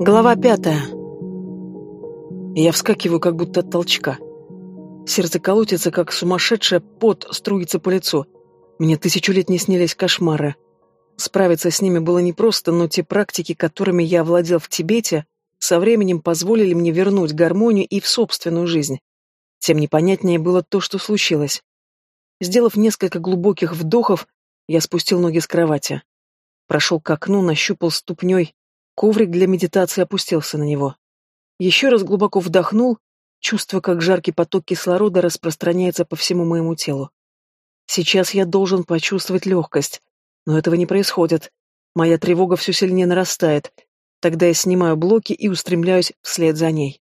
Глава пятая. Я вскакиваю, как будто от толчка. Сердце колотится, как сумасшедшее, пот струится по лицу. Мне тысячу лет не снились кошмары. Справиться с ними было непросто, но те практики, которыми я овладел в Тибете, со временем позволили мне вернуть гармонию и в собственную жизнь. Тем непонятнее было то, что случилось. Сделав несколько глубоких вдохов, я спустил ноги с кровати. Прошел к окну, нащупал ступней. Коврик для медитации опустился на него. Еще раз глубоко вдохнул, чувствуя, как жаркий поток кислорода распространяется по всему моему телу. Сейчас я должен почувствовать легкость, но этого не происходит. Моя тревога все сильнее нарастает. Тогда я снимаю блоки и устремляюсь вслед за ней.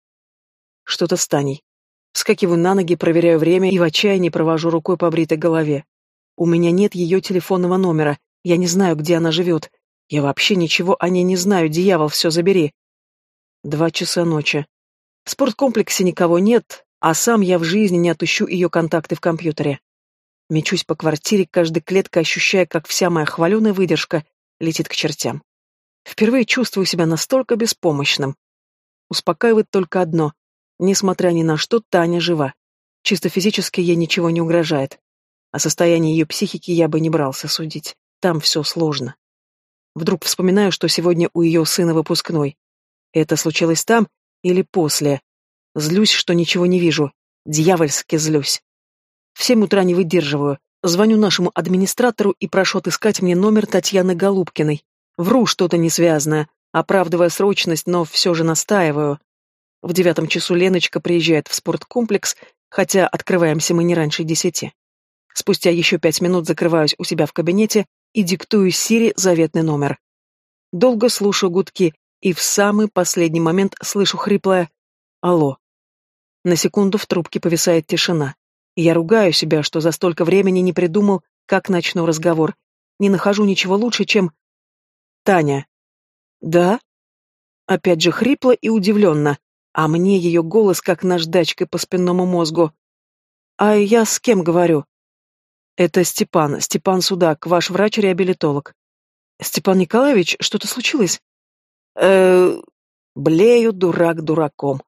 Что-то с Таней. Вскакиваю на ноги, проверяю время и в отчаянии провожу рукой по бритой голове. У меня нет ее телефонного номера, я не знаю, где она живет. Я вообще ничего о ней не знаю, дьявол, все забери. Два часа ночи. В спорткомплексе никого нет, а сам я в жизни не отыщу ее контакты в компьютере. Мечусь по квартире, каждой клеткой ощущая, как вся моя хваленая выдержка летит к чертям. Впервые чувствую себя настолько беспомощным. Успокаивает только одно. Несмотря ни на что, Таня жива. Чисто физически ей ничего не угрожает. О состоянии ее психики я бы не брался судить. Там все сложно. Вдруг вспоминаю, что сегодня у ее сына выпускной. Это случилось там или после? Злюсь, что ничего не вижу. Дьявольски злюсь. В семь утра не выдерживаю. Звоню нашему администратору и прошу отыскать мне номер Татьяны Голубкиной. Вру что-то несвязное, оправдывая срочность, но все же настаиваю. В девятом часу Леночка приезжает в спорткомплекс, хотя открываемся мы не раньше десяти. Спустя еще пять минут закрываюсь у себя в кабинете и диктую Сири заветный номер. Долго слушаю гудки и в самый последний момент слышу хриплое «Алло». На секунду в трубке повисает тишина. Я ругаю себя, что за столько времени не придумал, как начну разговор. Не нахожу ничего лучше, чем... Таня. Да? Опять же хрипло и удивленно, а мне ее голос как наждачкой по спинному мозгу. А я с кем говорю? Это Степан, Степан Судак, ваш врач-реабилитолог. Степан Николаевич, что-то случилось? Э, блею дурак дураком.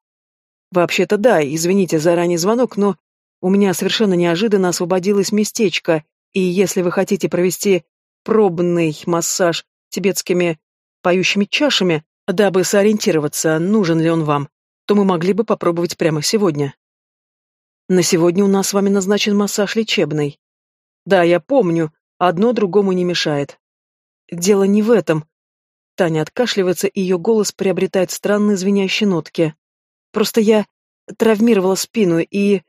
Вообще-то да, извините за ранний звонок, но у меня совершенно неожиданно освободилось местечко, и если вы хотите провести пробный массаж тибетскими поющими чашами, дабы сориентироваться, нужен ли он вам, то мы могли бы попробовать прямо сегодня. На сегодня у нас с вами назначен массаж лечебный. Да, я помню, одно другому не мешает. Дело не в этом. Таня откашливается, и ее голос приобретает странные звенящие нотки. Просто я травмировала спину, и...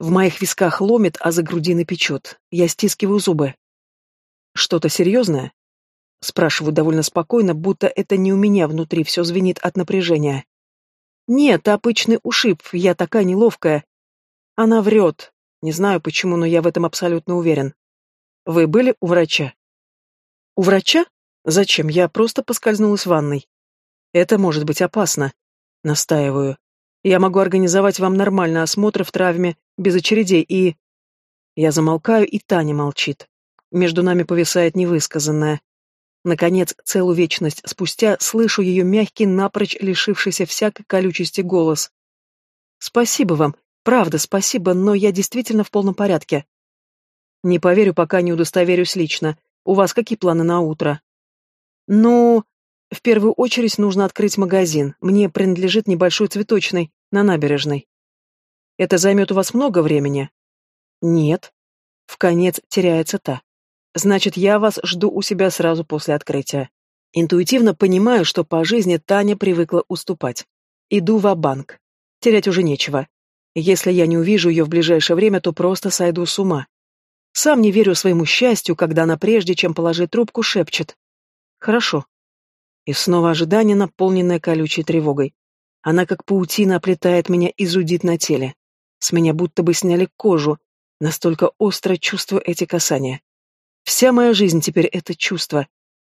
В моих висках ломит, а за грудиной печет. Я стискиваю зубы. Что-то серьезное? Спрашиваю довольно спокойно, будто это не у меня внутри все звенит от напряжения. Нет, обычный ушиб, я такая неловкая. Она врет, не знаю почему, но я в этом абсолютно уверен. Вы были у врача? У врача? Зачем? Я просто поскользнулась в ванной. Это может быть опасно. Настаиваю. Я могу организовать вам нормальный осмотр в травме, без очередей, и... Я замолкаю, и Таня молчит. Между нами повисает невысказанное. Наконец, целую вечность спустя, слышу ее мягкий, напрочь лишившийся всякой колючести голос. «Спасибо вам, Правда, спасибо, но я действительно в полном порядке. Не поверю, пока не удостоверюсь лично. У вас какие планы на утро? Ну, в первую очередь нужно открыть магазин. Мне принадлежит небольшой цветочный на набережной. Это займет у вас много времени? Нет. В конец теряется та. Значит, я вас жду у себя сразу после открытия. Интуитивно понимаю, что по жизни Таня привыкла уступать. Иду в банк Терять уже нечего. Если я не увижу ее в ближайшее время, то просто сойду с ума. Сам не верю своему счастью, когда она прежде, чем положить трубку, шепчет. Хорошо. И снова ожидание, наполненное колючей тревогой. Она как паутина оплетает меня и зудит на теле. С меня будто бы сняли кожу. Настолько остро чувствую эти касания. Вся моя жизнь теперь это чувство.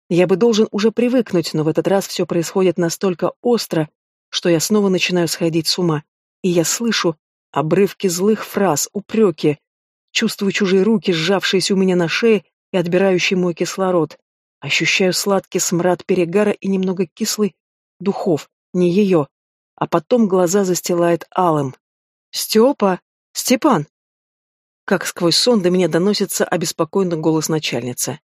Я бы должен уже привыкнуть, но в этот раз все происходит настолько остро, что я снова начинаю сходить с ума, и я слышу, Обрывки злых фраз, упреки. Чувствую чужие руки, сжавшиеся у меня на шее и отбирающие мой кислород. Ощущаю сладкий смрад перегара и немного кислый, духов, не ее, а потом глаза застилает алым. «Степа! Степан!» Как сквозь сон до меня доносится обеспокоенный голос начальницы.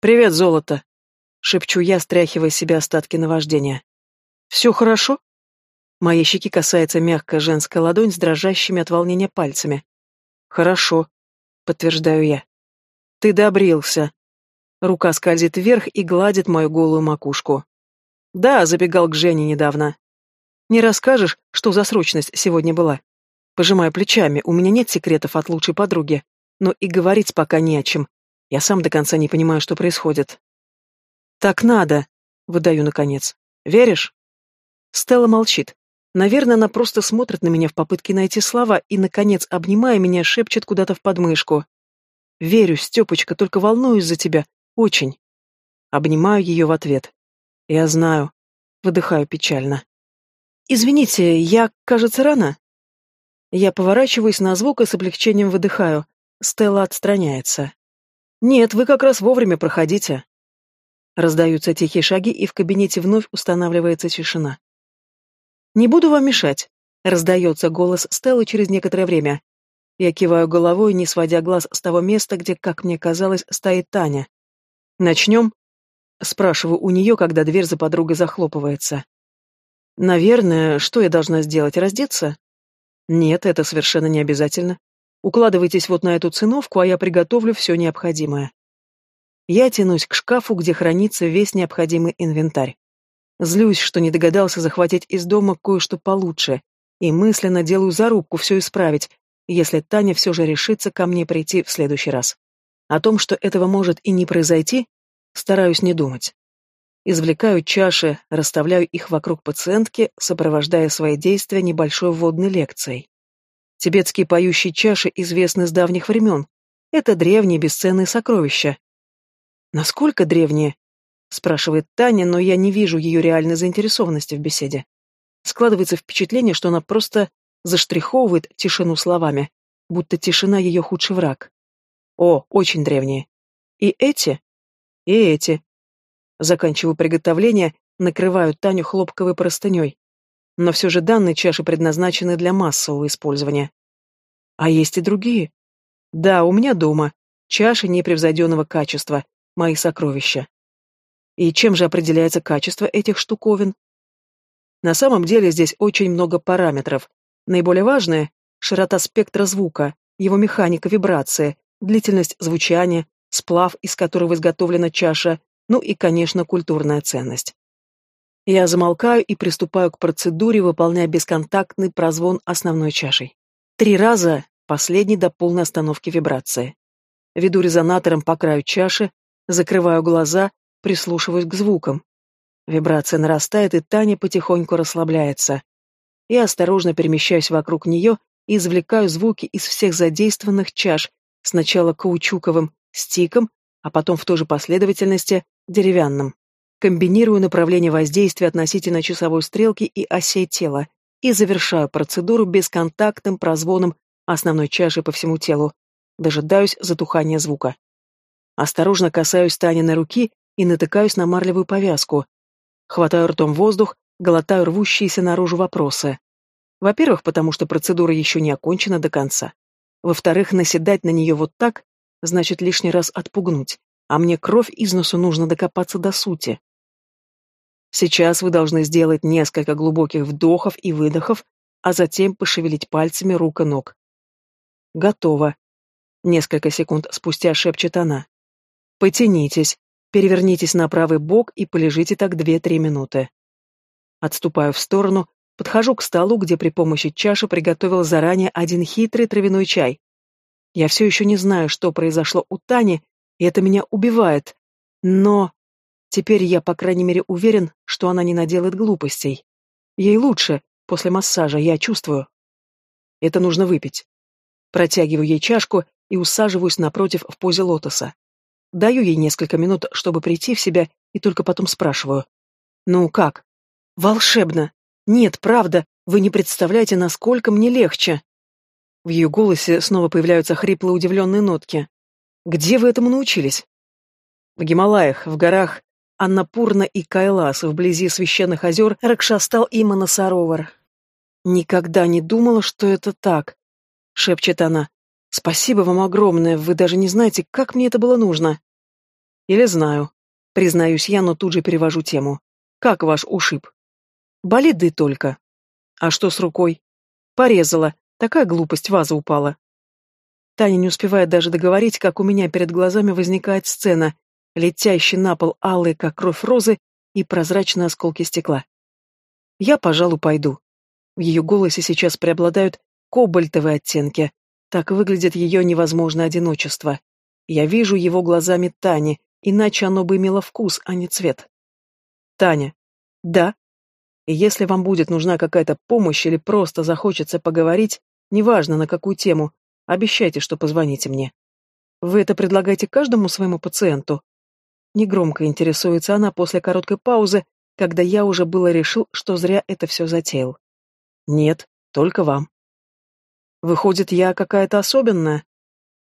«Привет, золото!» — шепчу я, стряхивая себе остатки наваждения. «Все хорошо?» Моей щеки касается мягкая женская ладонь с дрожащими от волнения пальцами. «Хорошо», — подтверждаю я. «Ты добрился». Рука скользит вверх и гладит мою голую макушку. «Да, забегал к Жене недавно. Не расскажешь, что за срочность сегодня была?» Пожимаю плечами, у меня нет секретов от лучшей подруги, но и говорить пока не о чем. Я сам до конца не понимаю, что происходит. «Так надо», — выдаю наконец. «Веришь?» Стелла молчит. Наверное, она просто смотрит на меня в попытке найти слова и, наконец, обнимая меня, шепчет куда-то в подмышку. «Верю, Степочка, только волнуюсь за тебя. Очень». Обнимаю ее в ответ. «Я знаю». Выдыхаю печально. «Извините, я, кажется, рано?» Я поворачиваюсь на звук и с облегчением выдыхаю. Стелла отстраняется. «Нет, вы как раз вовремя проходите». Раздаются тихие шаги, и в кабинете вновь устанавливается тишина. «Не буду вам мешать», — раздается голос Стеллы через некоторое время. Я киваю головой, не сводя глаз с того места, где, как мне казалось, стоит Таня. «Начнем?» — спрашиваю у нее, когда дверь за подругой захлопывается. «Наверное, что я должна сделать, раздеться?» «Нет, это совершенно не обязательно. Укладывайтесь вот на эту циновку, а я приготовлю все необходимое». Я тянусь к шкафу, где хранится весь необходимый инвентарь. Злюсь, что не догадался захватить из дома кое-что получше, и мысленно делаю зарубку все исправить, если Таня все же решится ко мне прийти в следующий раз. О том, что этого может и не произойти, стараюсь не думать. Извлекаю чаши, расставляю их вокруг пациентки, сопровождая свои действия небольшой вводной лекцией. Тибетские поющие чаши известны с давних времен. Это древние бесценные сокровища. Насколько древние? Спрашивает Таня, но я не вижу ее реальной заинтересованности в беседе. Складывается впечатление, что она просто заштриховывает тишину словами, будто тишина ее худший враг. О, очень древние. И эти? И эти. Заканчиваю приготовление, накрываю Таню хлопковой простыней. Но все же данные чаши предназначены для массового использования. А есть и другие. Да, у меня дома. Чаши непревзойденного качества, мои сокровища. И чем же определяется качество этих штуковин? На самом деле здесь очень много параметров. Наиболее важное – широта спектра звука, его механика вибрации, длительность звучания, сплав, из которого изготовлена чаша, ну и, конечно, культурная ценность. Я замолкаю и приступаю к процедуре, выполняя бесконтактный прозвон основной чашей. Три раза, последний до полной остановки вибрации. Веду резонатором по краю чаши, закрываю глаза прислушиваюсь к звукам. Вибрация нарастает, и Таня потихоньку расслабляется. Я осторожно перемещаюсь вокруг нее и извлекаю звуки из всех задействованных чаш, сначала каучуковым, стиком, а потом в той же последовательности деревянным. Комбинирую направление воздействия относительно часовой стрелки и осей тела и завершаю процедуру бесконтактным прозвоном основной чаши по всему телу. Дожидаюсь затухания звука. Осторожно касаюсь Таниной руки и натыкаюсь на марлевую повязку. Хватаю ртом воздух, глотаю рвущиеся наружу вопросы. Во-первых, потому что процедура еще не окончена до конца. Во-вторых, наседать на нее вот так, значит лишний раз отпугнуть, а мне кровь из носу нужно докопаться до сути. Сейчас вы должны сделать несколько глубоких вдохов и выдохов, а затем пошевелить пальцами рук и ног. Готово. Несколько секунд спустя шепчет она. Потянитесь, Перевернитесь на правый бок и полежите так две-три минуты. Отступаю в сторону, подхожу к столу, где при помощи чаши приготовил заранее один хитрый травяной чай. Я все еще не знаю, что произошло у Тани, и это меня убивает. Но теперь я, по крайней мере, уверен, что она не наделает глупостей. Ей лучше, после массажа, я чувствую. Это нужно выпить. Протягиваю ей чашку и усаживаюсь напротив в позе лотоса. Даю ей несколько минут, чтобы прийти в себя, и только потом спрашиваю. «Ну как?» «Волшебно! Нет, правда, вы не представляете, насколько мне легче!» В ее голосе снова появляются хриплые удивленные нотки. «Где вы этому научились?» «В Гималаях, в горах. Аннапурна и Кайлас вблизи священных озер Ракшастал и Манасаровар. «Никогда не думала, что это так», — шепчет она. «Спасибо вам огромное, вы даже не знаете, как мне это было нужно». «Или знаю», — признаюсь я, но тут же перевожу тему. «Как ваш ушиб?» «Болит да и только». «А что с рукой?» «Порезала. Такая глупость, ваза упала». Таня не успевает даже договорить, как у меня перед глазами возникает сцена, летящий на пол алые, как кровь розы, и прозрачные осколки стекла. Я, пожалуй, пойду. В ее голосе сейчас преобладают кобальтовые оттенки. Так выглядит ее невозможное одиночество. Я вижу его глазами Тани, иначе оно бы имело вкус, а не цвет. Таня. Да. И если вам будет нужна какая-то помощь или просто захочется поговорить, неважно на какую тему, обещайте, что позвоните мне. Вы это предлагаете каждому своему пациенту? Негромко интересуется она после короткой паузы, когда я уже было решил, что зря это все затеял. Нет, только вам. Выходит, я какая-то особенная?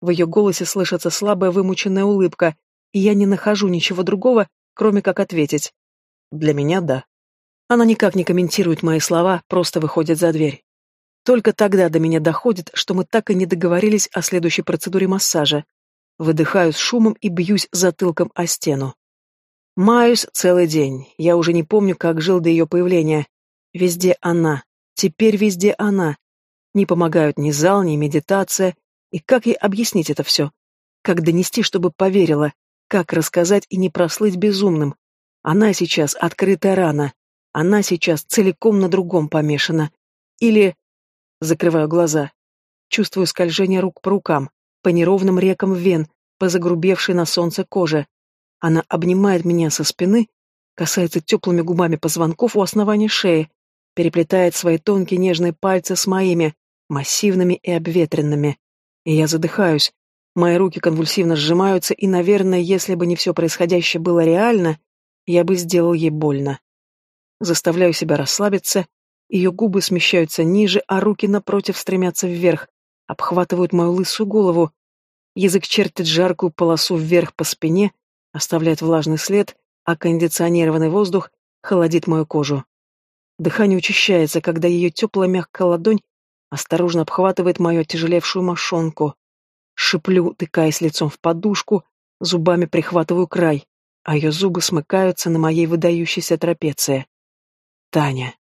В ее голосе слышится слабая вымученная улыбка, и я не нахожу ничего другого, кроме как ответить. Для меня да. Она никак не комментирует мои слова, просто выходит за дверь. Только тогда до меня доходит, что мы так и не договорились о следующей процедуре массажа. Выдыхаю с шумом и бьюсь затылком о стену. Маюсь целый день. Я уже не помню, как жил до ее появления. Везде она. Теперь везде она. Не помогают ни зал, ни медитация. И как ей объяснить это все? Как донести, чтобы поверила? Как рассказать и не прослыть безумным? Она сейчас открытая рана. Она сейчас целиком на другом помешана. Или... Закрываю глаза. Чувствую скольжение рук по рукам по неровным рекам вен, по загрубевшей на солнце коже. Она обнимает меня со спины, касается теплыми губами позвонков у основания шеи, переплетает свои тонкие нежные пальцы с моими, массивными и обветренными. И я задыхаюсь. Мои руки конвульсивно сжимаются, и, наверное, если бы не все происходящее было реально, я бы сделал ей больно. Заставляю себя расслабиться, ее губы смещаются ниже, а руки напротив стремятся вверх, обхватывают мою лысую голову. Язык чертит жаркую полосу вверх по спине, оставляет влажный след, а кондиционированный воздух холодит мою кожу. Дыхание учащается, когда ее теплая мягкая ладонь осторожно обхватывает мою тяжелевшую мошонку. Шиплю, тыкаясь лицом в подушку, зубами прихватываю край, а ее зубы смыкаются на моей выдающейся трапеции. Таня.